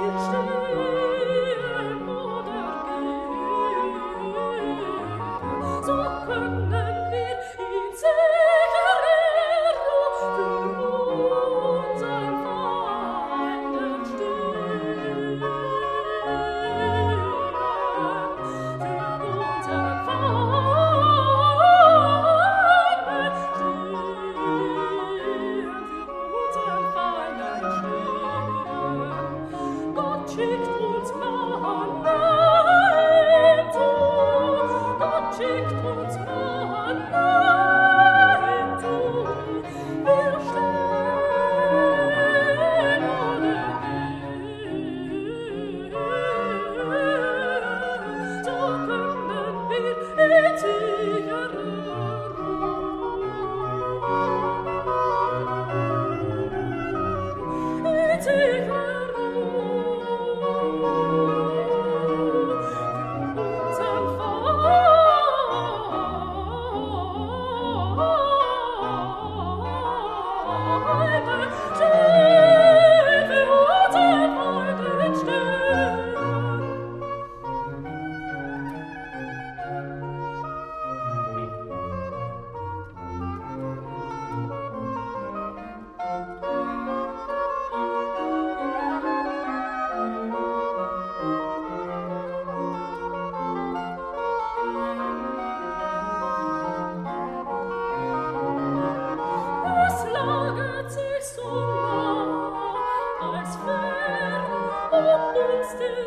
Krishna.